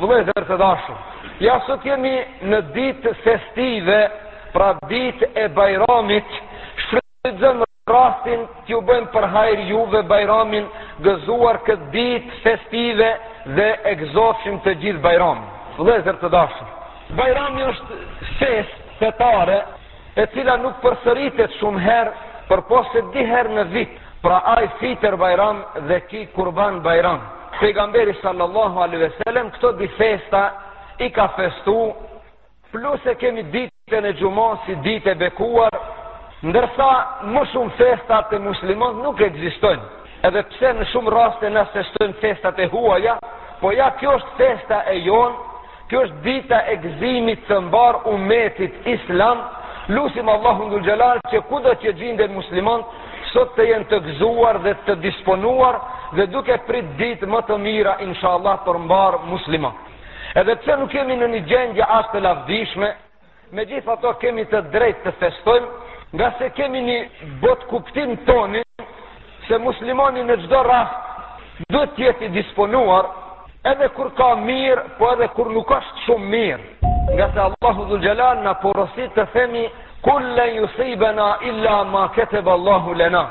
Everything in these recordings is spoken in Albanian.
Vëllezër të dashur, ja sot jemi në ditë festive, pra ditë e Bajramit, shfrytëzojmë rastin t'ju bëjmë për hajr juve Bajramin, gëzuar këtë ditë festive dhe e gëzofshim të gjithë Bajramin. Vëllezër të dashur, Bajrami është festë fetare e cila nuk përsëritet shumë herë, përpos se di herë në vit, pra ai fitër bajram dhe ki kurban bajram. Pejgamberi sallallahu alaihi wasallam këto di festa i ka festu, plus e kemi ditën e xhumas si ditë e bekuar, ndërsa më shumë festa te muslimonët nuk ekzistojnë. Edhe pse në shumë raste na festojmë festat e huaja, po ja kjo është festa e jonë Kjo është dita e gëzimit të mbarë umetit islam, lusim Allahun dhul xhelal që kudo që gjinden musliman sot të jenë të gëzuar dhe të disponuar dhe duke prit ditë më të mira inshallah për mbarë musliman. Edhe pse nuk jemi në një gjendje aq të lavdishme, Megjithatë kemi të drejtë të festojmë, ngase kemi një botëkuptim tonin se muslimani në çdo rast duhet të jetë i disponuar edhe kur ka mirë, po edhe kur nuk është shumë mirë. Ngase Allahu dhul Xhelal na porosit të themi, kul len jusibena illa ma ketebe Allahu lena.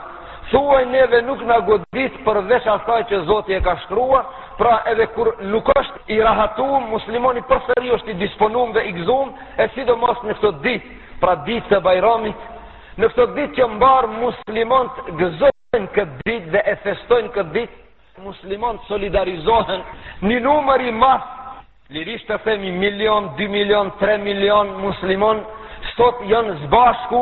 Thuaj neve nuk na godit përveç asaj që Zoti e ka shkrua, pra edhe kur nuk është i rahatum, muslimani përsëri është i disponum dhe i gëzum, e sidomos në këto ditë, pra ditë të Bajramit, në këto ditë që mbarë muslimanët gëzojnë këtë ditë dhe e festojnë këtë ditë, musliman të solidarizohen një numër i madh lirisht të themi milion, 2 milion, 3 milion musliman sot janë s'bashku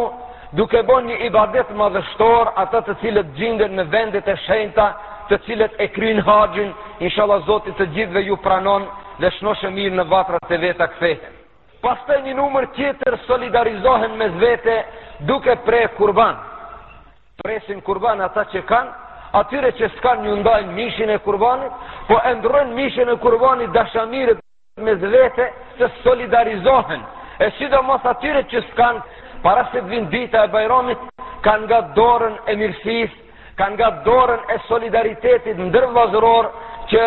duke bon një ibadet madhështor ata të cilët gjinden në vendet e shenjta të cilët e kryin haxhin inshallah Zoti të gjithve ju pranon dhe shnosh e mirë në vatrat e veta kthehen pastaj një numër tjetër solidarizohen mes vete duke pre kurban Presin kurban ata që kanë, atyre që s'kanë ju ndajnë mishin e kurbanit, po e ndrrojnë mishin e kurbanit dashamirët mes vete të solidarizohen. E sidomos atyre që s'kanë, para se të vinë dita e bajramit, kanë nga dorën e mirësisë, kanë nga dorën e solidaritetit ndërvllazëror që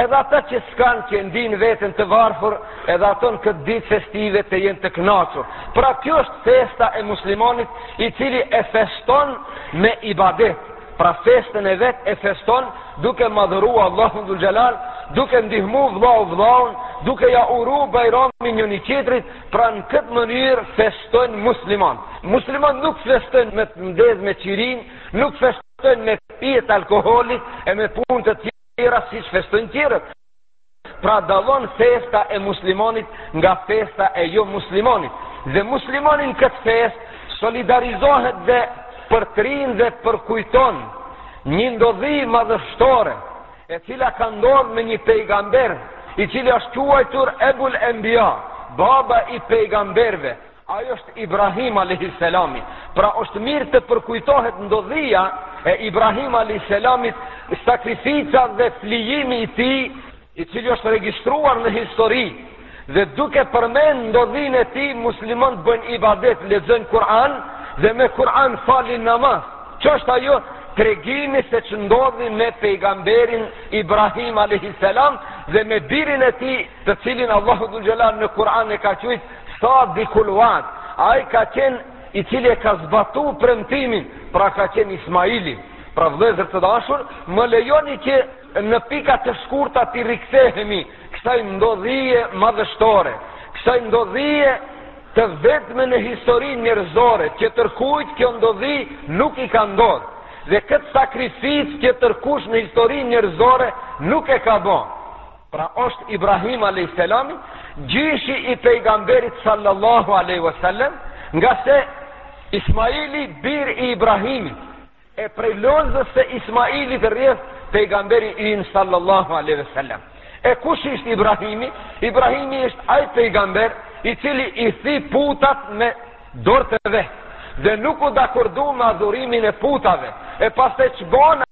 Edhe ata që s'kanë që ndinë veten të varfur, edhe ato në këtë ditë festive të jenë të knaqur. Pra kjo është festa e muslimonit i cili e feston me ibadet. Pra festën e vet e feston duke madhëru Allahun dhul xhelal, duke ndihmu vllau vllaun, duke ja uru bajramin njoni-tjetrit, pra në këtë mënyrë festojnë muslimon. Muslimon nuk festojnë me të ndezme qirinj, nuk festojnë me pije t'alkoholit e me punë të tjë. tjera siç festojnë tjerët. Pra dallon festa e muslimanit nga festa e jomuslimanit. Dhe muslimani në këtë festë solidarizohet dhe përtërin dhe përkujton një ndodhi madhështore e cila ka ndodh me një pejgamber i cili është quajtur Ebul Enbija, baba i pejgamberve, Ai është Ibrahim alejhi selami. Pra është mirë të përkujtohet ndodhia e Ibrahim alejhi selamit, sakrifica dhe flijimi i tij, i cili është regjistruar në histori. Dhe duke përmend ndodhinë e tij, muslimanët bëjnë ibadet, lexojnë Kur'an dhe me Kur'an falin namaz. Ç'është ajo? tregimi se ç'ndodhi me pejgamberin Ibrahim a.s. dhe me birin e tij të cilin Allahu dhul xhelal në Kur'an e ka qujt sadikul va'd ai ka qenë i cili e ka zbatu premtimin pra ka qenë Ismaili pra vëllezër të dashur më lejoni që në pika të shkurta t'i rikthehemi kësaj ndodhie madhështore kësaj ndodhie të vetme në historinë njerëzore tjetërkujt kjo ndodhi nuk i ka ndodh dhe këtë sakrificë tjetërkush në historinë njerëzore nuk e ka bo Pra është Ibrahim a.s. gjyshi i pejgamberit sallallahu a.s. ngase Ismaili bir i Ibrahimit e prej lozës së Ismailit rrjedh pejgamberi ynë sallallahu a.s. E kush është Ibrahimi? Ibrahimi është ai pejgamber i cili i theu putat me dorë të vet dhe nuk u dakordu me adhurimin e putave e pastaj ç'bonë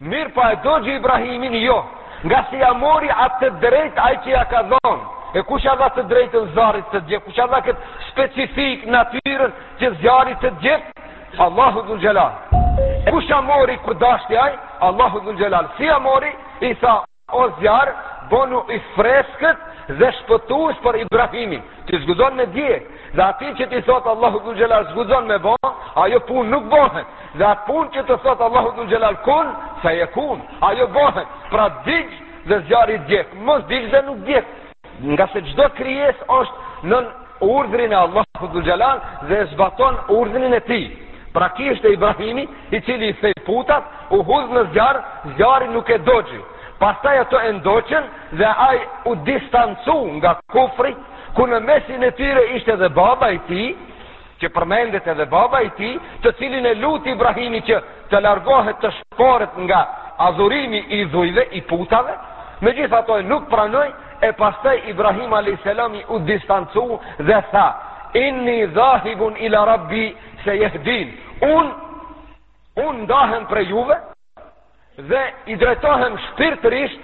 Mirëpo a e dogji Ibrahimin jo, ngase ia mori atë të drejtë ai që ia ka dhonë, e kush ia dha të drejtën zjarrit të djeg, kush ia dha këtë specifikë natyrën që zjarrit të djeg, Allahu dhul xhelal. E kush ia mori kur dashti ai, Allahu dhul xhelal. Si ia mori, i tha, O zjarr, bonu i freskët dhe shpëtues për Ibrahimin. Ti s'guxon me djeg, dhe atij që t'i thotë Allahu dhul xhelal s'guxon me bo, ajo punë nuk bohet. Dhe atë punë që të thotë Allahu dhul xhelal kun fe jekun, ajo bohet. Pra digj dhe zjarri djeg, mos digj dhe nuk djeg. Ngase çdo krijesë është nën urdhrin e Allahut Dhul Xhelal dhe e zbaton urdhrin e tij. Pra ky është Ibrahimi, i cili i theu putat, u hudh në zjarr, zjarri nuk e dogji. Pastaj ato e ndoqën dhe ai u distancu nga kufri, ku në mesin e tyre ishte edhe baba i tij, që përmendet edhe babai i tij, të cilin e luti Ibrahimi që të largohet të shporet nga adhurimi i idhujve, i putave, megjithatë ai nuk pranoi, e pastaj Ibrahim a.s. u distancu dhe tha, inni dhahibun ila rabbi sejehdin, unë, unë ndahem prej juve, dhe i drejtohem shpirtërisht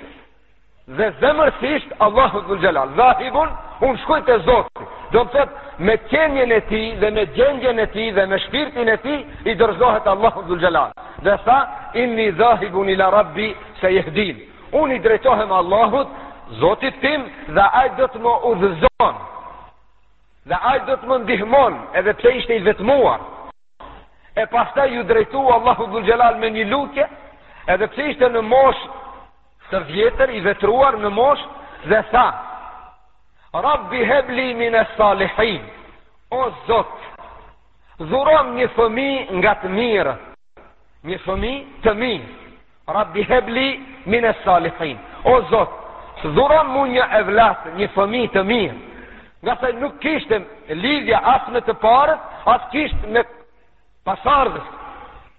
Dhe zemërsisht Allahut xhel-le xhelaluhu Dhahibun, unë shkoj te zoti Domethënë, me qenien e tij Dhe me gjendjen e tij Dhe me shpirtin e tij I dorëzohet Allahut xhel-le xhelaluhu Dhe tha, inni dhahibun ila rabbi Sejehdin Unë i drejtohem Allahut Zotit tim dhe ai do të më udhëzon Dhe ai do të më ndihmon Edhe pse ishte i vetmuar E pastaj iu drejtu Allahut xhel-le xhelaluhu me një lutje Edhe pse ishte në moshë të vjetër i vjetruar në moshë dhe tha Rabbi hebli mines-salihin o zot dhurom një fëmijë nga të mirët një fëmijë të mirë Rabbi hebli mines-salihin o zot dhurom mu një evlat një fëmijë të mirë ngase nuk kishte lidhja as me të parët as kishte më pasardhës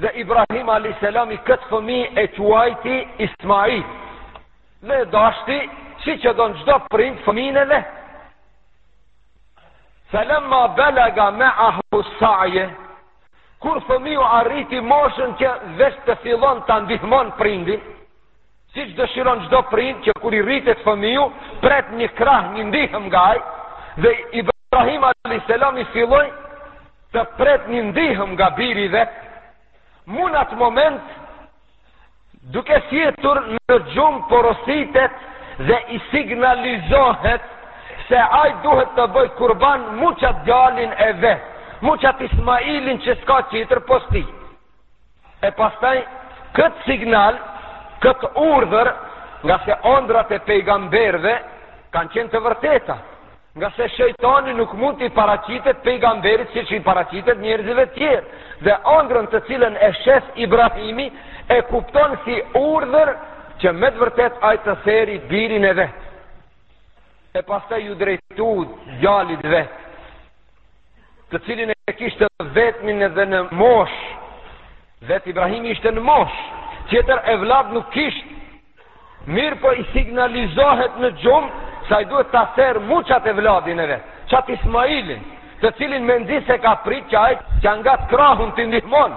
Dhe Ibrahim a.s. këtë fëmijë e quajti Ismail. Dhe e dashti, siç e don çdo prind fëmijën e vet. Felemma belega meahus-saje, kur fëmiu arriti moshën që veç të fillon ta ndihmon prindin, Siç dëshiron çdo prind që kur i rritet fëmiu, pret një krah, një ndihmë nga ai, dhe Ibrahim alayhis salami filloi të pret një ndihmë nga biri i vet. Mu në atë moment duke fjetur në gjumë porositet dhe i signalizohet se aj duhet të bëj kurban muqat gjalin e vetë, muqat Ismailin që s'ka qitër posti. E pastaj këtë sinjal, këtë urdhër, ngase andrat e pejgamberëve kanë qenë të vërteta, ngase shejtani nuk mund t'i paraqitet pejgamberit siç i paraqitet njerëzve tjerë, dhe andrën të cilën e sheh Ibrahimi e kupton si urdhër që me të vërtetë ai ta theri birin e vet. E pastaj iu drejtu djalit t'vet, të cilin e kishte t'vetmin edhe në moshë, vetë Ibrahimi ishte në moshë, tjetër evlad nuk kishte, mirëpo i sinjalizohet në gjumë, se ai duhet ta therë mu qat evladin e vet, qat Ismailin, të cilin mezi s'e ka prit që ai t'ia ngjat krahun t'i ndihmon,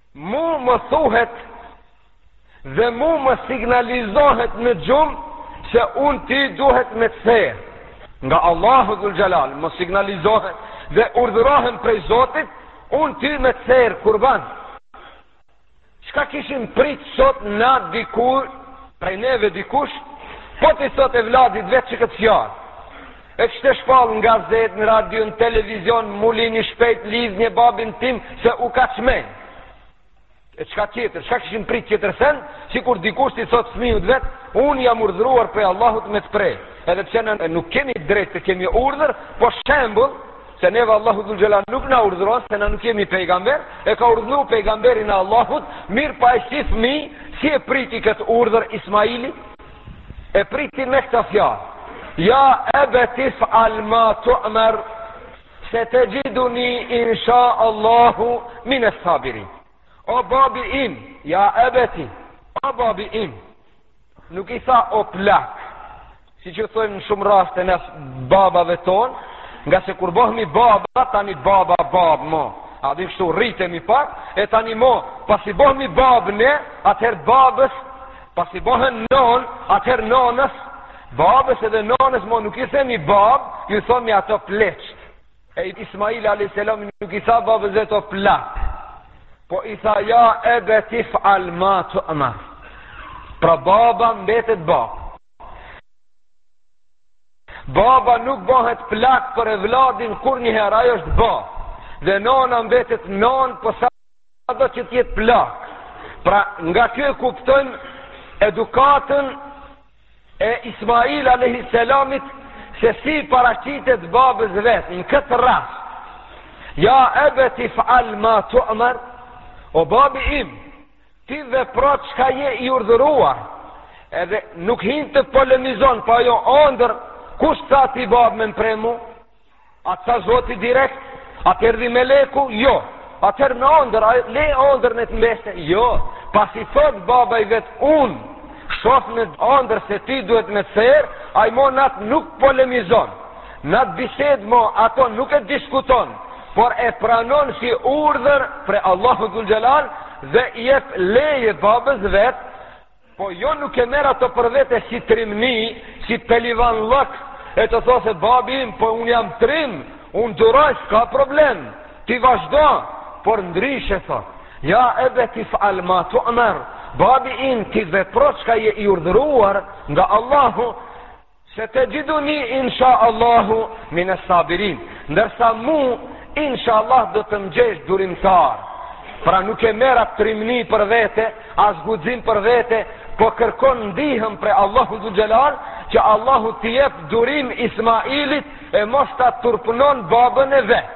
Mu më thuhet dhe mu më sinjalizohet në gjumë se unë ty duhet me të ther. Nga Allahu dhul xhelal më sinjalizohet dhe urdhërohem prej Zotit, unë ty me të ther kurban. Çka kishim prit sot na dikur, prej neve dikush, po t'i thot evladit vet qe këtë fjalë. E kishte shpall në gazet, në radio, në televizion, mblidhni shpejt lidhnie babin tim se u ka çmen. E çka tjetër, çka kishim prit tjetër send, sikur dikush t'i thot fëmijës vet, un jam urdhëruar prej Allahut me të pre. Edhe pse ne nuk kemi drejt të kemi urdhër, po shembull se neve Allahu dhul xhelal nuk na urdhëron se ne nuk jemi pejgamber, e ka urdhëruar pejgamberin e Allahut, mirë po ai si fëmijë, si e priti këtë urdhër Ismaili, E priti me këto fjalë. Ja ebetif'al ma tu'mer, setexhiduni insha Allahu mines sabirin. O babi im, ja ebeti, o babi im, nuk i tha o plak, siç ju thojmë në shumë raste ne babave tonë, ngase kur bëhmi baba, tani baba, babë mo, a dhim shtu rritemi pak, e tani mo, pasi bëhmi babë ne, atëherë babës, Pasi bëhen non, atëherë nonës, babës edhe nonës, mo nuk ju themi bab, ju thomi ato pleqt. E Ismail a.s. nuk i tha babës vet o plak. Po i tha ja ebetif'al ma tu'mer. Pra baba mbetet bab. Baba nuk bëhet plak për evladin kurnjëherë, ai është bab. Dhe nona mbetet non pa marrë parasysh sa Ado që të jetë plak? Pra, nga kjo e kuptojmë edukatën e Ismail a.s. se si paraqitet babës vet në këtë rast. Ja ebetif'al ma tu'mer, o babi im, ti vepro çka je i urdhëruar, edhe nuk hin të polemizon po jo andër, kush t'tha ty babë me më pre mu? A të tha zoti direkt? A të erdhi meleku? Jo. A të erdh në ondër? Hale ondër në të mbeshte? Jo. Pasi thot baba i vet unë, shof në ondër se ty duhet me të therë, ai mo në atë nuk polemizon. Në atë bised mo ato nuk e diskuton, por e pranon si urdhër prej Allahu Dhul Xhelal dhe i jep leje babës vet Po jo nuk e merr ato për vete si trimni, si pelivanllëk, e të thotë se babi im, po unë jam trim, unë duroj, s'ka problem, ti vazhdo, por ndryshe thot, ja ebetif'al ma tu'mer, babi im ti vepro çka je i urdhëruar nga Allahu, Setexhiduni insha Allahu mines-sabirin, ndërsa mu insha Allah do të m'gjesh durimtar, pra nuk e merr atë trimni për vete, as guxim për vete, po kërkon ndihmë prej Allahu dhul xhelal, që Allahu t'i jep durim Ismailit e mos ta turpnon babën e vet.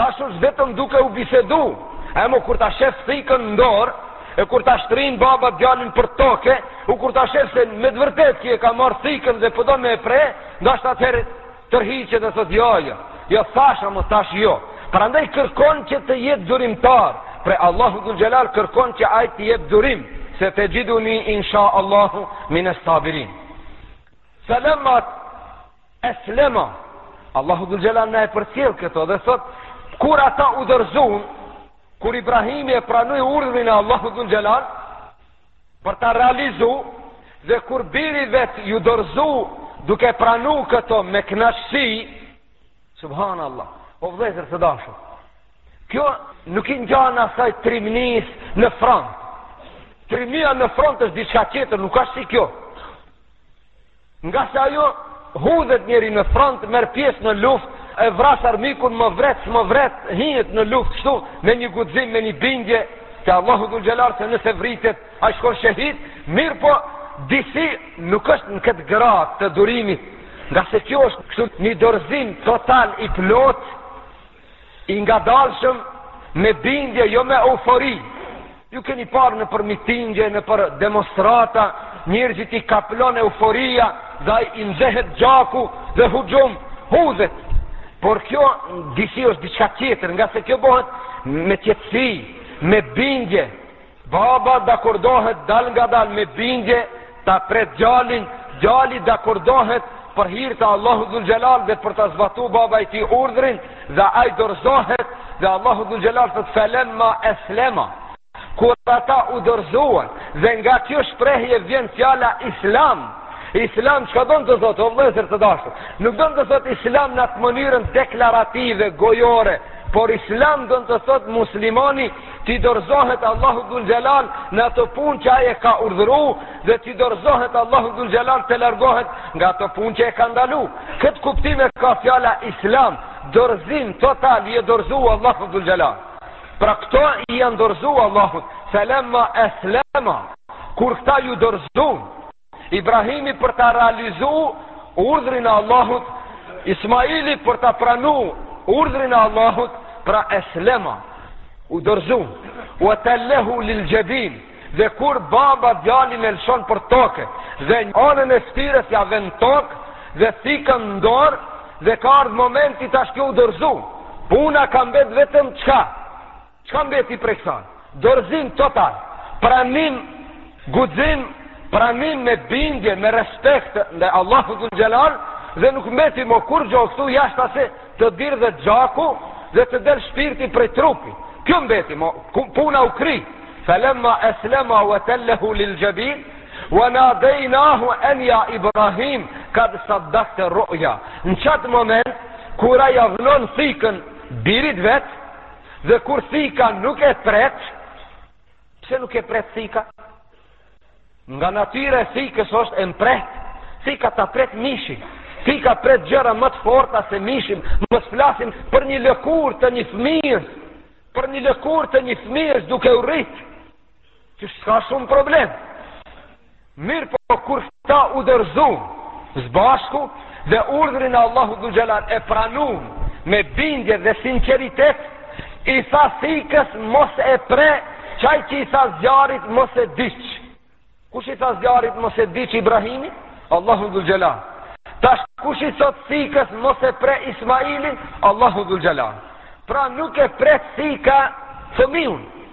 Tash është vetëm duke u bisedu Ama kur ta shef thikën në dorë E kur ta shtrin baba djalin për toke U kur ta shef se me të vërtetë ky e ka marrë thikën dhe po do me e pre Ndoshta atëherë tërhiqet dhe thot jo jo Jo thash ama tash jo Prandaj kërkon që të jetë durimtar Prej Allahu dhul xhelal kërkon që ai t'i jep durim Setexhiduni insha Allahu mines-sabirin Felemma Eslema, Allahu dhul xhelal na e përcjell këto dhe thot, kur ata u dorëzuan, kur Ibrahimi e pranoi urdhrin e Allahu dhul xhelal, për ta realizu, dhe kur biri i vet iu dorëzu, duke pranu këto me knaqësi, subhanallah, o vëllezër të dashur, kjo nuk i ngjan asaj trimnisë në front, trimnia në front është diçka tjetër, nuk ashtë si kjo, Ngase ajo hudhet njeri në front, merr pjesë në luftë, e vras armikun, më vret, s'më vret, hihet në luftë kështu me një guxim, me një bindje te Allahu dhul xhelal se nëse vritet, ai shkon shehid, mirëpo disi nuk është në këtë gradë të durimit, ngase kjo është kështu një dorëzim total i plotë, I ngadalshëm me bindje, jo me eufori. Ju keni parë nëpër mitingje, nëpër demonstrata, njerëzit i kaplon euforia dhe i nxehet gjaku dhe huxhum, hudhet. Por kjo disi është diçka tjetër, ngase kjo bëhet me qetësi, me bindje, Baba dakordohet dalngadal me bindje ta pret djalin, djali dakordohet për hir të Allahu dhul xhelal dhe për ta zbatu baba i tij urdhrin dhe ai dorëzohet dhe Allahu dhul xhelal thotë felemma eslema. Kur ata u dorëzuan dhe nga kjo shprehje vjen fjala islam, Islam çka don të thotë, o vëllezër të dashur? Nuk don të thotë Islam në atë mënyrën deklarative, gojore, por Islam don të thotë muslimani t'i dorëzohet Allahu dhul xhelal në ato punë që ai e ka urdhru dhe t'i dorëzohet Allahu dhul xhelal të largohet nga ato punë që e ka ndalu këtë kuptim e ka fjala islam dorëzim total i je dorëzu Allahu dhul xhelal pra këta i janë dorëzu Allahut felemma eslema kur këta iu dorëzun Ibrahimi për ta realizu urdhrin e Allahut, Ismaili për ta pranu urdhrin e Allahut, pra eslema, u dorëzu, ue tel-lehu lil xhebin, dhe kur baba djalin e lëshon për toke, dhe një anën e ftyrës ia ven n'tokë, dhe thikën n'dorë, dhe ka ardhë momenti tash kjo u dorëzu, puna ka mbet vetëm çka, Çka mbeti prej kësaj? Dorëzim total, pranim, guxim, pranim me bindje, me respekt ndaj Allahut dhul xhelal dhe nuk mbeti më kurgjë këtu jashta se të dirdhet gjaku dhe të del shpirti prej trupit. Kjo mbeti më puna u kry. Falamma aslama wa tallahu lil jabin wa nadaynahu an ya ibrahim kad saddaqta ru'ya. Në qat moment kur ia avron thikën birit t'vet, Dhe kur thika nuk e pret, pse nuk e pret thika? Nga natyra e thikës është e mpreht, thika ta pret mishin. Thika pret gjëra më të forta se mishin, mos të flasim për një lëkurë të një fëmijës, për një lëkurë të një fëmijës duke u rritë. Që s'ka shumë problem. Mirëpo kur këta u dorëzun, s'bashku dhe urdhrin e Allahut dhul xhelal e pranun me bindje dhe sinceritet i tha thikës mos e pre qaj që i tha zjarrit mos e digj kush i tha zjarrit mos e digj Ibrahimin Allahu dhul xhelal tash kush i thotë thikës mos e pre Ismailin Allahu dhul xhelal pra nuk e preu thika fëmiun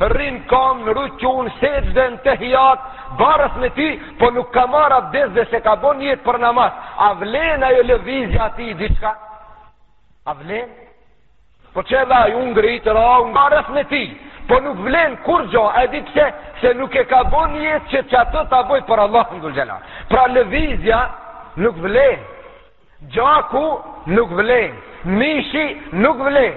Rrin n'kam në ruku, n'sexhde në tehijat, baras me ty, po nuk ka marrë abdes dhe s'e ka bo nijet për namaz. A vlen ajo lëvizja e atij diçka? A vlen? Po qe edhe aj u ngrit, ra, u ngrit baras me ty, po nuk vlen kurgjo, a di pse, se nuk e ka bo nijet që qato ta boj për Allahun dhul xhelal. Pra lëvizja nuk vlen, gjaku nuk vlen, mishi nuk vlen,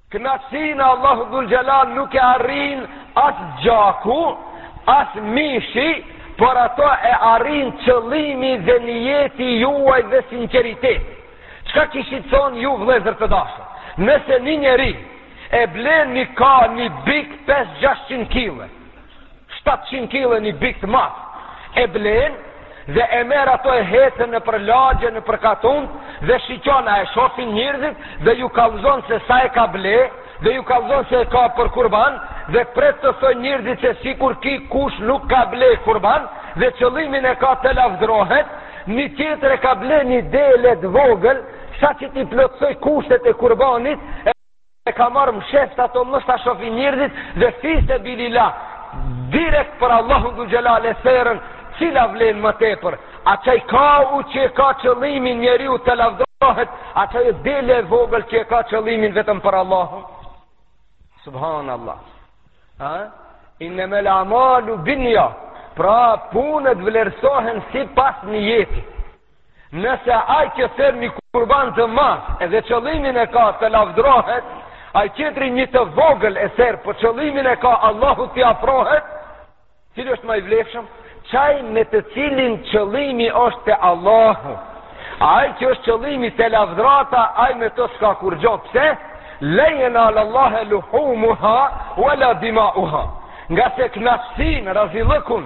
Kënaqësinë e Allahut Dhul Xhelal nuk e arrin as gjaku, as mishi, por ato e arrin qëllimi dhe nijeti juaj dhe sinqeriteti. Çka kishit thonë ju vëllezër të dashur? Nëse një njeri e blen një ka një bik 5-600 kile, 700 kile një bik të madh. E blen dhe e merr ato e hecën nëpër lagje, nëpër katund dhe shikon a e shohin njerëzit dhe ju kallxon se sa e ka ble dhe ju kallxon se e ka për kurban dhe pret të thonë njerëzit se sikur ky kush nuk ka ble kurban dhe qëllimin e ka të lavdrohet një tjetër e ka ble një dele të vogël saqë t'i plotësojë kushtet e kurbanit E ka marrë msheft ato mos ta shofin njerëzit dhe fi sebilillah. Direkt për Allahu dhul xhelal e ther, cila vlen më tepër. A qaj ka u që e ka qëllimin njeriu të lavdohet, a qajo dele e vogël që e ka qëllimin vetëm për Allahu. Subhanallah. A? Innemal a'malu binnijat, pra punët vlerësohen sipas nijetit. Nëse ai e ther një kurban të madh edhe qëllimin e ka të lavdrohet, ai tjetri një të vogël e ther për po qëllimin e ka Allahut t'i afrohet, cili është ma i vlefshëm? Qaj me të cilin qëllimi është te Allahu. Ai që është qëllimi te lavdërata, ai me të s'ka kurgjo. Pse? Len jenalallahe luhumuha, ue la dimauha. Nga se knastin, razilëkun,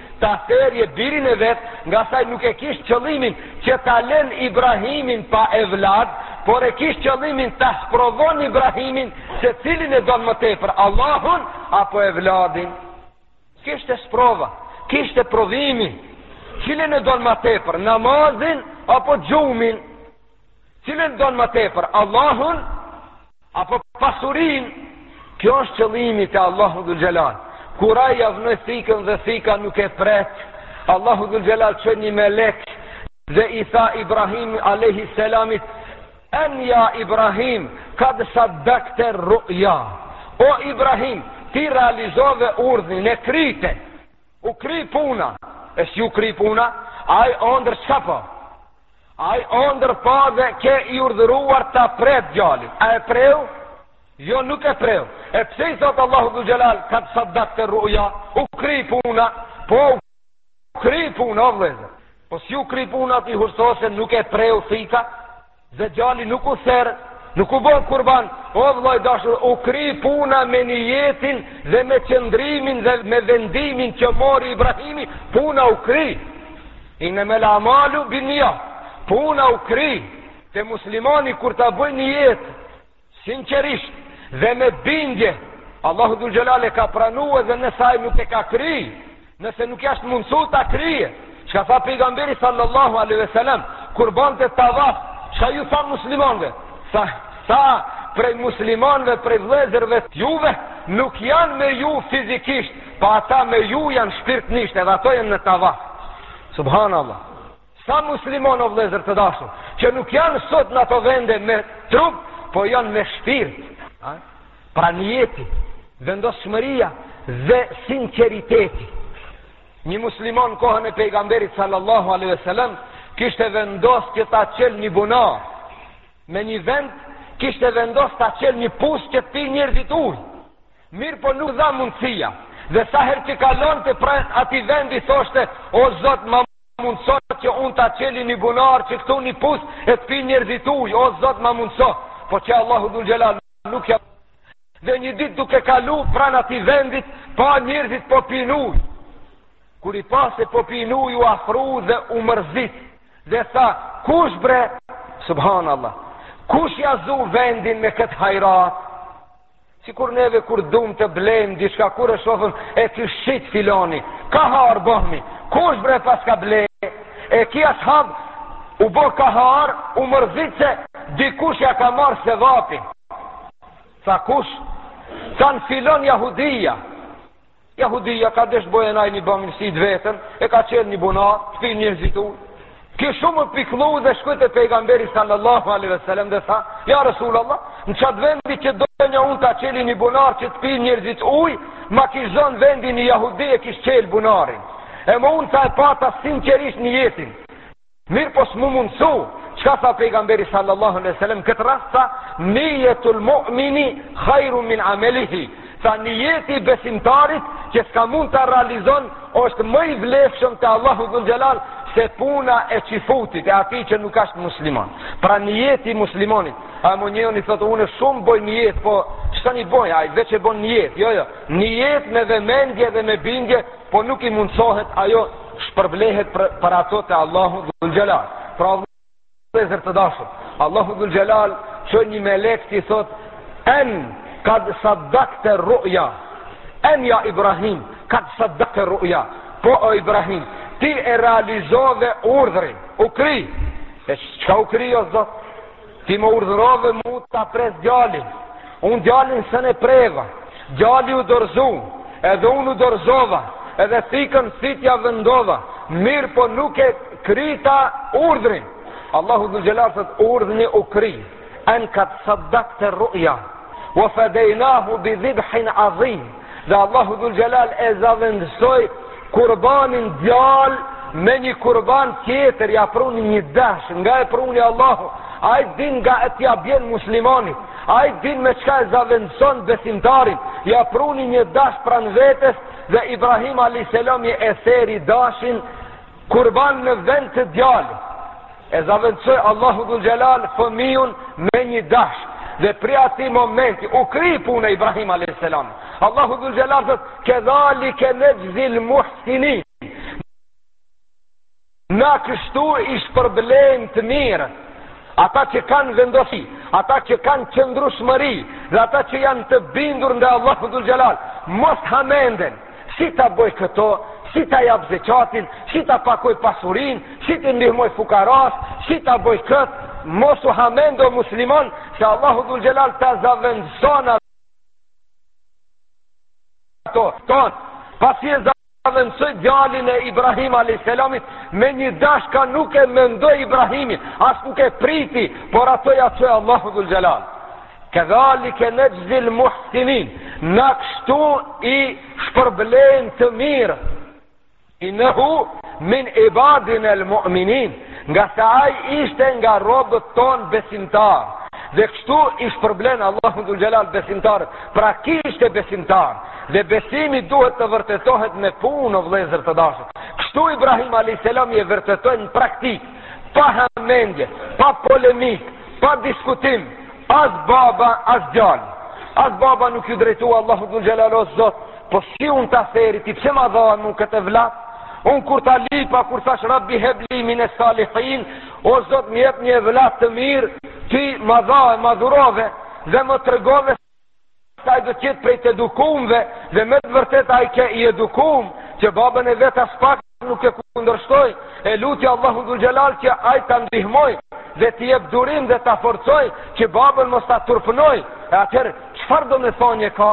ta therje birin e vet, nga se ai nuk e kish qëllimin që ta len Ibrahimin pa evlad, por e kish qëllimin ta sprovon Ibrahimin se cilin e don më tepër, Allahun apo evladin. Kishte sprova, kishte provimi, cilin e don më tepër, namazin apo gjumin. Cilën e don më tepër, Allahun apo pasurinë? Ky është qëllimi te Allahu dhul xhelal. Kur ai ia vnoi thikën dhe thika nuk e pret, Allahu dhul xhelal çoi një melek dhe i tha Ibrahim alejhi selamit: "En ja Ibrahim, kad saddakte ru'ja." O Ibrahim, ti realizove urdhnin e kryte. U kry puna. E si u kry puna? Ai ondër çka pa? Ai ondër pa dhe qe i urdhëruar ta pret djalin. A e preu? Jo nuk e preu. E pse i thot Allahu dhul xhelal kad sadakte ruja? U kry puna. Po u kry puna o vëllezër. Po si u kry puna përderisa nuk e preu thika? Dhe djali nuk u ther, nuk u bo kurban. O vëlla i dashur, u kry puna me nijetin dhe me qëndrimin dhe me vendimin që mori Ibrahimi, puna u kry. Innemal a'malu binnijat, puna u kry te muslimani kur ta bëjë nijet, sinqerisht dhe me bindje, Allahu dhul xhelal e ka pranu edhe nëse ai nuk e ka kry, nëse nuk i asht mundësu ta kryje, çka tha pejgamberi sallallahu alejhi ve selem, kur bënte tavaf, çka ju tha muslimanve, tha, sa prej muslimanve, prej vllezërve të juve, nuk janë me ju fizikisht, Po ata me ju janë shpirtnisht edhe ato janë në tavaf. Subhanallah. Sa muslimon o vllezër të dashur, që nuk janë sot në ato vende me trup, po janë me shpirt. A? Pra nijeti, vendosshmëria dhe sinceriteti. Një muslimon kohën e pejgamberit sallallahu alaihi wasallam kishte vendos që ta çel një bunar me një vend kishte vendos ta çel një pus që t'pijnë njerëzit ujë Mirëpo nuk iu dha mundësia, dhe sa herë që kalonte pranë atij vendi thoshte, O Zot, ma mundëso që unë ta çeli një bunar që këtu një pus e të pinë njerëzit ujë, o Zot, ma mundëso. Po që Allahu dhul xhelal nuk ja dha një ditë duke kalu pranë atij vendit, pa njerëzit po pinë ujë. Kur i pa se po pinë ujë u afru dhe u mërzit dhe tha, kush bre? Subhanallah. Kush ja zu vendin me këtë hajrat? Sikur neve kur dum të blejmë diçka kur e shofëm e ka shit filoni, kahar bohmi. Kush bre paska ble? E ky as'hab u bo kahar, u mërzit se dikush ja ka marr sevapin. Tha kush? Thanë filon jahudia. Jahudia ka desh të bojë naj një bamirësi t'veten, e ka çel një bunar, të pinë njerëzit ujë. Ky shumë u pikllu dhe shkoi te pejgamberi sallallahu alaihi ve sellem dhe tha, ja Resul Allah, në qatë vendi që donja unë ta çeli një bunar që të pinë njerëzit ujë, ma kish zonë vendin një jahudi e kish çelë bunarin. E unë tha e pata sinqerisht nijetin, Mirëpo s'mu mundësu, çka tha pejgamberi sallallahu alaihi sallam, këtë rast tha, nijetul mu'mini khajrun min amelihi, tha nijeti i besimtarit, që s'ka mund ta realizon, është më i vlefshëm te Allahu dhul xhelal, se puna e çifutit, e atij që nuk ashtë musliman. Pra nijeti i muslimonit, ama njoni thotë, unë shumë boj nijet, po qëta një boj, ai veç e bon nijet, jo, jo, nijet me vëmendje dhe me bindje, Po nuk i mundësohet ajo shpërblehet për, për ato te Allahu dhul xhelal. Pra vllezër të dashur, Allahu dhul xhelal çoi një melek e i thot, en kad sadakte rruja, en ja Ibrahim, kad sadakte rruja, po o Ibrahim, ti e realizove, urdhri u kry, e çka u kry o zot, Ti mo urdhërove mu ta pres djalin. Unë djalin s'e preva. Djali u dorëzu, edhe unë u dorëzova, edhe thikën fyti ja vendova. Mirëpo nuk e kryta urdhrin. Allahu dhul xhelal thot urdhni u kry. En kad sadakte rruja. Wa fedejnahu bidhibhin adhim. Dhe Allahu dhul xhelal e zavendësoi kurbanin djalë me një kurban tjetër ja pruni një dash nga e pruni Allahu ai din nga t'ia bjen muslimanit ai din me çka e zavendëson besimtarin ja pruni një dash pranë vetes dhe Ibrahim a.s. e theri dashin Kurban në vend të djalit. E zavendësoi Allahu dhul xhelal fëmijën me një dash dhe prej atij momenti u kri puna Ibrahim a.s. Allahu dhul xhelal thot kedhalike nexhzil muhsinin na kështu i shpërblejmë të mirët ata që kanë vendosi ata që kanë qëndrushmëri dhe ata që janë të bindur ndaj Allahu dhul xhelal mos hamenden si ta boj këto, si ta jap zeqatin, si ta pakoj pasurinë, si t'i ndihmoj fukarasë, si ta boj këtë, mos u hamendo muslimon, se Allahu dhul xhelal ta zavendëson ato, tonë, pasi e zavendësoi djalin e Ibrahim a.s. me një dash ka nuk e mendoi Ibrahimi, as nuk e priti, por ato ja çoi Allahu dhul xhelal. Kedhalike nexhzil muhsinin, na kështu i shpërblejmë të mirët. Innehu min ibadinel mu'minin, nga se ai ishte nga robët tonë besimtar. Dhe kështu i shpërblen Allahu dhul xhelal besimtarët. Pra ki ishte besimtar dhe besimi duhet të vërtetohet me punë o vëllezër të dashur. Kështu Ibrahim alayhis salam e vërtetoi në praktikë pa hamendje, pa polemikë, Pa diskutim, as baba, as djalë. As baba nuk ju drejtua Allahu dhul xhelal o zot, po si unë ta theri, ti pse ma dhae mu këtë evlat, unë kur ta lipa, kur thash rabbi heb li mines salihin, o zot më jep një evlat të mirë, ti ma dhae ma dhurove, dhe më tregove Se ai do të jetë prej të edukumve dhe me të vërtetë ai ke i edukum që babën e vet aspak nuk e kundërshtoi e luti Allahu dhul xhelal që ai ta ndihmoj dhe t'i jep durim dhe ta forcoj që babën mos ta turpënoj e atëherë çfarë domethonje ka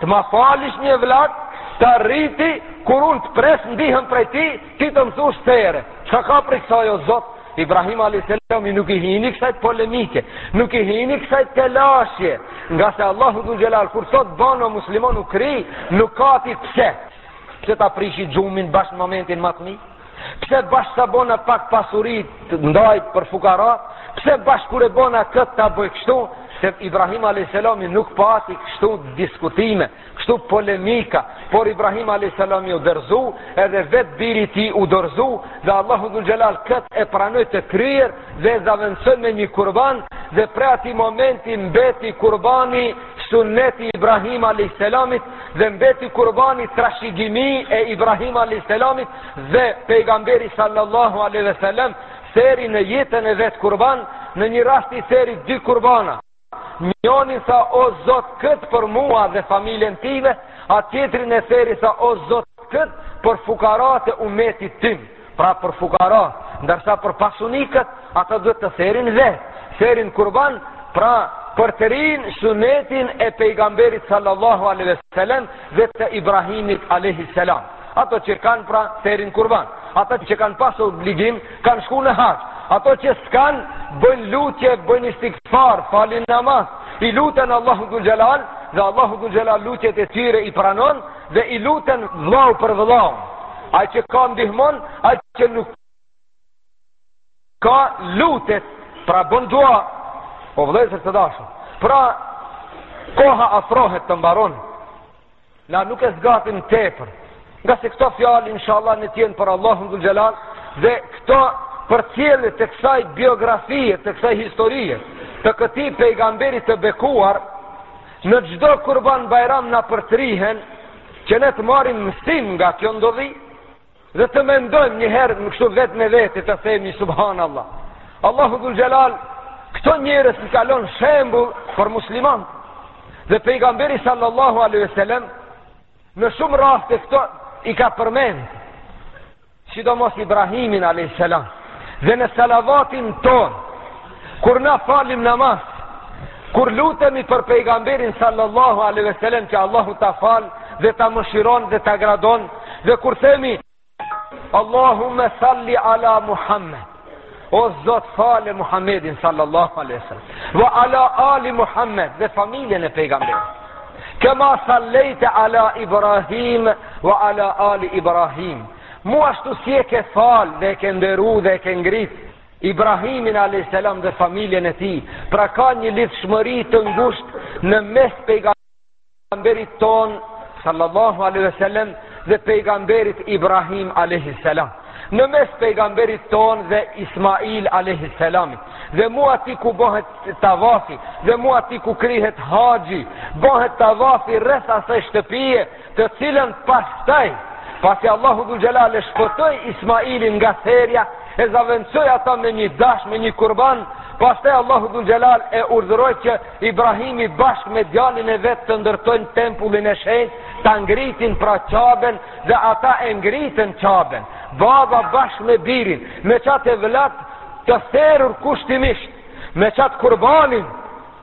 të ma falish një evlat ta rriti kur unë të pres ndihmën prej tij Ti të më thush there, çka ka prej kësaj o zot? Ibrahim a.s. nuk i hini kësajt polemike, nuk i hini kësaj telashje, nga se Allahu dhul xhelal, kur thot bane o muslimon u kri, nuk ka ti pse, pse ta prishi gjumin bash në momentin ma të mirë, pse bash sa bona pak pasuri të ndaj për fukara, pse bash kur e bona këtë ta boj kështu, se Ibrahim a.s. nuk pati kështu diskutime, Kështu polemika, por Ibrahim a.s. u dorëzu, edhe vetë biri i tij u dorëzu, dhe Allahu dhul xhelal këtë e pranoi të kryer dhe e zëvendëson me një kurban, dhe prej atij momenti mbeti kurbani sunnet i Ibrahim a.s. dhe mbeti kurbani trashëgimi e Ibrahim a.s. dhe pejgamberi sallallahu a.s. theri në jetën e vet kurban, në një rast i theri dy kurbana. Njonin tha o zot këtë për mua dhe familjen time, a tjetrin e theri tha o zot këtë për fukarat e umetit tim, pra për fukarat, ndërsa për pasunikët, ata duhet të therin deve, therin kurban, pra përtërijnë sunetin e pejgamberit sallallahu aleyhi sallam dhe të Ibrahimit aleyhi sallam. Ato që kanë pra therin kurban. Ata që kanë pas obligim kanë shku në haxh. Ato që s'kan bëjnë lutje, bëjnë istighfar, falin namaz, i luten Allahu dhul xhelal dhe Allahu dhul xhelal lutjet e tyre i pranon dhe i luten vllau për vllau. Ai që ka ndihmon, ai që nuk ka lutet, pra bën dua. O vëllezër të dashur. Pra koha afrohet të mbaron. Na nuk e zgatim tepër. Nga se këto fjalë inshallah le të jenë për Allahun dhul xhelal dhe këto përcjellje të kësaj biografie, të kësaj historie, të këtij pejgamberi të bekuar, në çdo kurban bajram na përtrihen që ne të marrim mësim nga kjo ndodhi, Dhe të mendojmë një herë ne kështu vetë me vete të themi subhanallah. Allahu dhul xhelal këto njerëz i ka lon shembull për musliman. Dhe pejgamberi sallallahu alaihi wasallam në shumë raste këto i ka përmend. Sidomos Ibrahimin alaihi salam. Dhe në salavatin tonë Kur na falim namaz, kur lutemi për pejgamberin sallallahu alaihi wasallam që Allahu ta fal dhe ta mëshiron dhe ta gradon dhe kur themi Allahumma salli ala Muhammed O Zot fale Muhammedin sallallahu alaihi wasallam wa ala ali Muhammed dhe familjen e pejgamberit kema sallejte ala Ibrahim wa ala ali Ibrahim mu ashtu si e ke fal dhe e ke nderu dhe e ke ngritë Ibrahimin alayhis salam dhe familjen e tij, pra ka një lidhshmëri të ngushtë në mes pejgamberit ton sallallahu alaihi wasallam dhe pejgamberit Ibrahim alayhis salam. Në mes pejgamberit ton dhe Ismail alayhis salam. Dhe mu aty ku bëhet tavafi, dhe mu aty ku kryhet haxhi, bëhet tavafi rreth asaj shtëpie të cilën pastaj, pasi Allahu dhul xhelal e shpëtoi Ismailin nga therja, e zavendësoi ata me një dash, me një kurban, pastaj Allahu dhul xhelal e urdhëroi që Ibrahimi bashkë me djalin e vet të ndërtojnë tempullin e shenjtë, ta ngritin pra qaben dhe ata e ngritën qaben. Baba bashkë me birin, me qat evlat të therur kushtimisht, me qat kurbanin,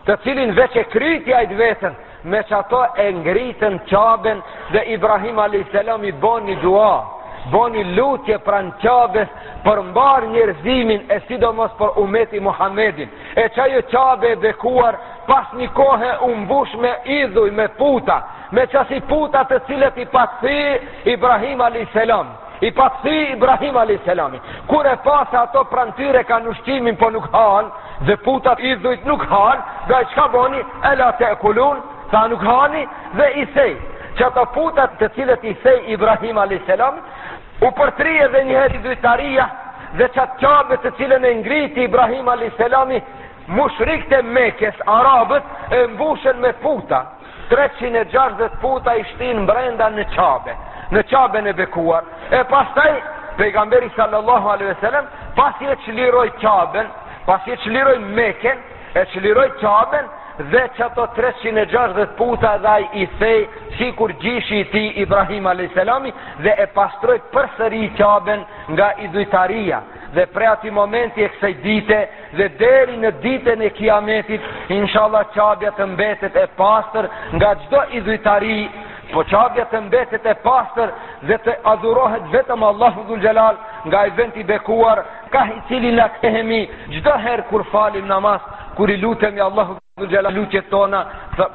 të cilin veç e kryti aj detyrën, me qato e ngritën qaben dhe Ibrahim a.s. i bon një dua, bon një lutje pranë qabes për mbarë njerëzimin e sidomos për umeti Muhammedin, e qajo qabe e bekuar pas një kohë u mbush me idhuj me puta, me qasi puta të cilët i pat thy Ibrahim a.s. I pat thy Ibrahim a.s. Kur e pa se ato pranë tyre kanë ushqimin po nuk hanë Dhe putat idhujt nuk hanë Dhe aj çka boni e la te tekulun Tha nuk hani dhe i thej Qato putat të cilët i thej Ibrahim a.s. U përtri edhe njëherë idhujtaria Dhe qat qabe të cilën e ngriti Ibrahim a.s. Mushrikët e mekes, arabët, e mbushën me puta Treqind e gjashtëdhjetë puta i shtinë mbrenda në qabe, në qaben e bekuar, e pastaj, pejgamberi sallallahu alejhi ve sallam, pasi e çliroi qaben, pasi e çliroi meken, e çliroi qaben, dhe qato 360 puta dhe aj i thej sikur gjyshi i tij Ibrahim a.s. dhe e pastroi përsëri qaben nga idhujtaria dhe prej atij momenti e kësaj dite dhe deri në ditën e kiametit, inshallah qabja të mbetet e pastër nga çdo idhujtari, po qabja të mbetet e pastër dhe të adhurohet vetëm Allahu Dhul Xhelal nga ai vend i bekuar, ka i cili na kthehemi çdo herë kur falim namaz, kur i lutemi Allahu Dhul Xhelal lutjet tona,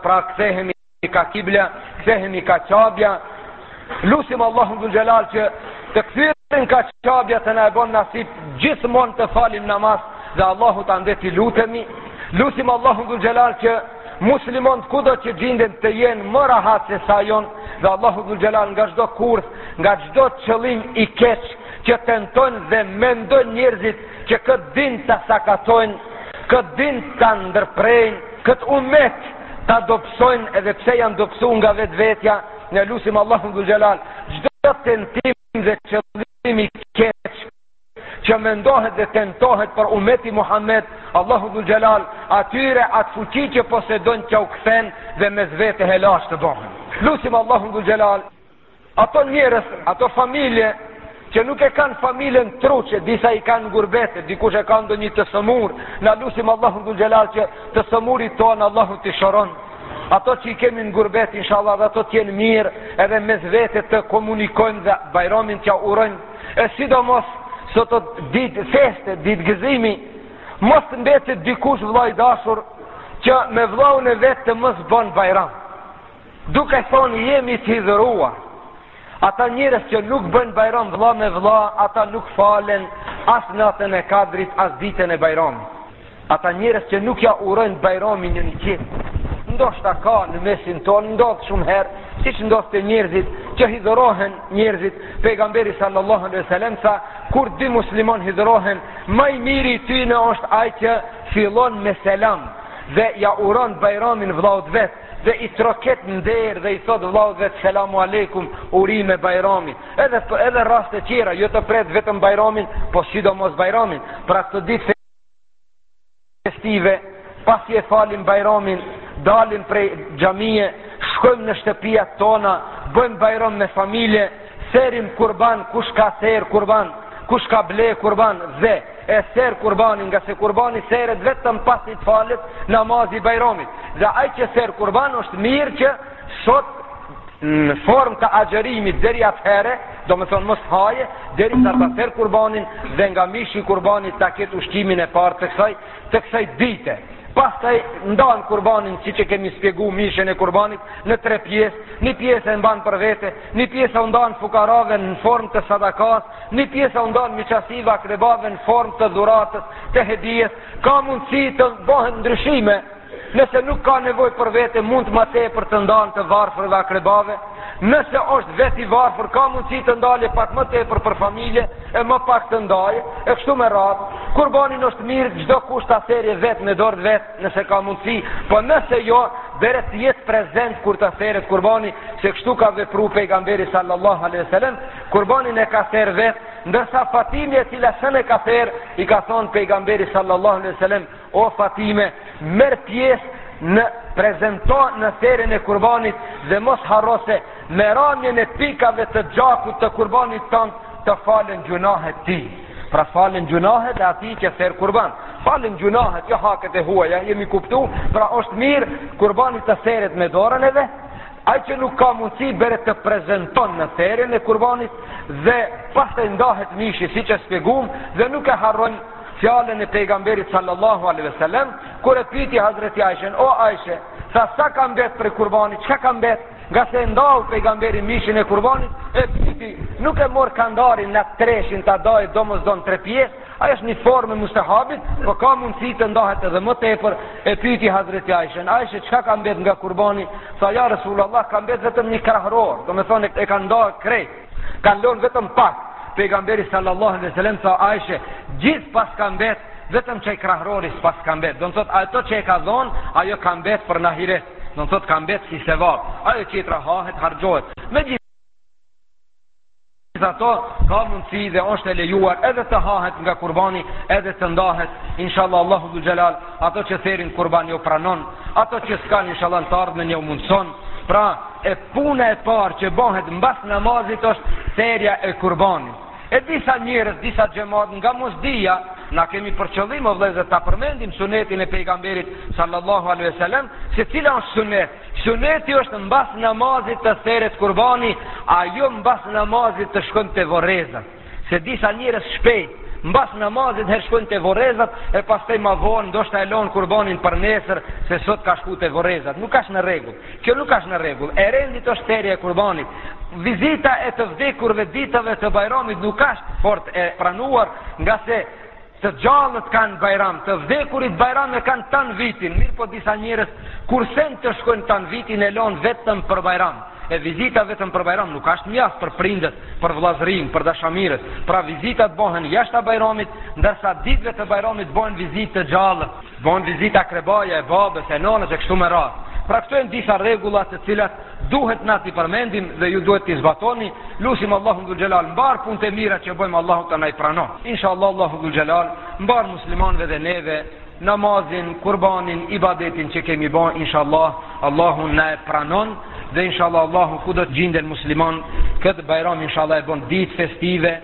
pra kthehemi. i ka kibla, kthehemi ka qabja, lusim Allahun dhul xhelal që të kthyrit ka qabja të na e bon nasip gjithmonë të falim namaz dhe Allahut andej t'i lutemi, lusim Allahun dhul xhelal që muslimontë kudo që gjinden të jenë më rahat se sa jonë dhe Allahu dhul xhelal nga çdo kurth, nga çdo qëllim i keq që tentojnë dhe mendojnë njerëzit që këtë din ta sakatojnë, këtë din ta ndërprejnë, këtë umet, Ta dobësojnë edhe pse janë dobsu nga vetvetja, ne lusim Allahun dhul xhelal, çdo tentim dhe qëllim i keq që mendohet dhe tentohet për umeti Muhammed, Allahu dhul xhelal, atyre atë fuqi që posedojnë t'jau kthen dhe mes vete helaq të bëhen. Lusim Allahu dhul xhelal, Ato njerëz, ato familje që nuk e kanë familjen truç, disa i kanë n'gurbete, dikush e ka ndonjë të sëmur, na lusim Allahun dhul xhelal që të sëmurit tonë Allahu t'i shëron. Ato që i kemi në gurbet, inshallah, dhe ato të jenë mirë, edhe mes vete të komunikojmë dhe bajramin t'ja urojnë. E sidomos sot ditë feste, ditë gëzimi, mos të mbetet dikush vëlla i dashur që me vëllaun e vet të mos bën bajram. Duke thonë jemi të hidhëruar. Ata njerëz që nuk bënë bajram vla me vla, ata nuk falen as natën e kadrit, as ditën e bajramit. Ata njerëz që nuk ja urojnë bajramin njëni-tjetrit, ndoshta ka në mesin tonë, ndodh shumë herë, siç ndodh te njerzit, që hidhërohen njerzit, pejgamberi sallallahu alaihi wasallam tha, kur dy muslimon hidhërohen, ma i miri i tyne është ai që fillon me selam, dhe ja uron bajramin vëllaut vet, dhe i troket në derë dhe i thotë vllaut vet selamu alejkum urime bajramin edhe, edhe raste tjera jo të pret vetëm bajramin po sidomos bajramin pra këto ditë festive pasi e falim bajramin dalim prej xhamije shkojmë në shtëpiat tona bëjmë bajram me familje Therim kurban, kush ka ther kurban, kush ka ble kurban dhe e ther kurbanin ngase kurbani theret vetëm pasi të falet namazi i bajromit dhe ai që ther kurban është mirë që sot në formë të agjerimit deri atëhere domethonë mos haje derisa ta ther kurbanin dhe nga mishi i kurbanit ta ketë ushqimin e parë të kësaj të kësaj dite pastaj ndan kurbanin siç e kemi spjegu mishin e kurbanit në tre pjesë një pjesë e mban për vete Një pjesë u ndan fukarave në formë të sadakasë, një pjesë u ndan miqasisë e akrebave në formë të dhuratës, të hedijes. Ka mundësi të bëhen ndryshime, nëse nuk ka nevojë për vete, mund të ma tepër të ndan të varfërve e akrebave. Nëse është vet i varfër, ka mundësi të ndalje pak më tepër për familje, e më pak të ndaje, e kështu me radhë. Kurbanin është mirë, çdokush ta therje vetë me dorë t'vet. nëse ka mundësi, po nëse jo, bare të jetë prezent kur të theret kurbani, se kështu ka vepru pejgamberi sallallahu alaihi sallam, kurbanin e ka therë vetë, ndërsa fatimja e cila s'un e ka therë, i ka thonë pejgamberi sallallahu alaihi sallam, o fatime, merr pjesë në prezento në therjen e kurbanit dhe mos harrose Me rënien e pikave të gjakut të kurbanit tënd të falen gjunahet ty. Pra falen gjunahet e atij që ther kurban. Falen gjunahet, jo haket e huaja, jemi kuptu, pra është mirë kurbani të theret me dorën e vet, ai që nuk ka mundësi bare të prezenton në therjen e kurbanit dhe pastaj ndahet mishi siç e spjegum dhe nuk e harroj fjalën e pejgamberit sallallahu alaihi wasallam kur e piti Hazreti Aishen o Aishe tha sa ka mbet prej kurbanit çka ka mbet Ngase e ndau pejgamberi mishin e kurbanit, e pyti, nuk e mor kandarin në tresh ta dajë domosdo tre pjesë, ajo është një formë mustahabit, po ka mundësi të ndahet edhe më tepër, e pyti Hazreti Aishen, Aishe, çka ka mbet nga kurbani, tha ja Resulallah, ka mbet vetëm një krahror, domethonë e ka nda krejt, ka lonë vetëm pak, pejgamberi sallallahu alaihi wasallam tha Aishe gjithë paska mbet vetëm qaj krahrori s'paska mbet do të thotë ato që e ka dhon ajo ka mbet për n'ahiret Do të thotë ka mbet si sevap. Ajo tjetra hahet, harxhohet. Megjithatë ka mundësi dhe është e lejuar edhe të hahet nga kurbani edhe të ndahet inshallah Allahu dhul xhelal ato që therin kurban jau pranon ato që s'kanë inshallah n'të ardhmen jau mundëson pra e puna e parë që bëhet mbas namazit është therja e kurbanit E disa njerëz, disa xhematë nga mosdija, na kemi për qëllim o vëllezër ta përmendim sunetin e pejgamberit sallallahu alaihi wasallam, se cila është sunet? Suneti është mbas namazit të theret kurbani, a jo mbas namazit të shkojnë te vorrezat. Se disa njerëz shpejt mbas namazit herët shkojnë te vorrezat e pastaj ma vonë ndoshta e lon kurbanin për nesër se sot ka shku te vorrezat. Nuk është në rregull. Kjo nuk është në rregull. E rendi është therja e kurbanit. Vizita e të vdekurve ditëve të Bajramit nuk është fort e pranuar, ngase të gjallët kanë Bajram, të vdekurit Bajram e kanë tan vitin, mirëpo disa njerëz kursejnë të shkojnë tan vitin e lënë vetëm për Bajram. E vizita vetëm për Bajram nuk është mjaft për prindët, për vëllazërin, për dashamirët. Pra vizitat bëhen jashtë Bajramit, ndërsa ditëve të Bajramit bëhen vizitë të gjallët. Bëhen vizitë akrabaja e babës e nënës e kështu me radhë. Pra këto janë disa rregulla të cilat duhet na t'i përmendim dhe ju duhet t'i zbatoni. Lusim Allahun dhul xhelal mbarë punët e mira që bëjmë Allahu të na i pranon. Inshallah Allahu dhul xhelal mbarë muslimanëve dhe neve namazin, kurbanin, ibadetin që kemi bo inshallah Allahu na e pranon dhe inshallah Allahu kudo të gjenden muslimanë këtë bajram inshallah e bën ditë festive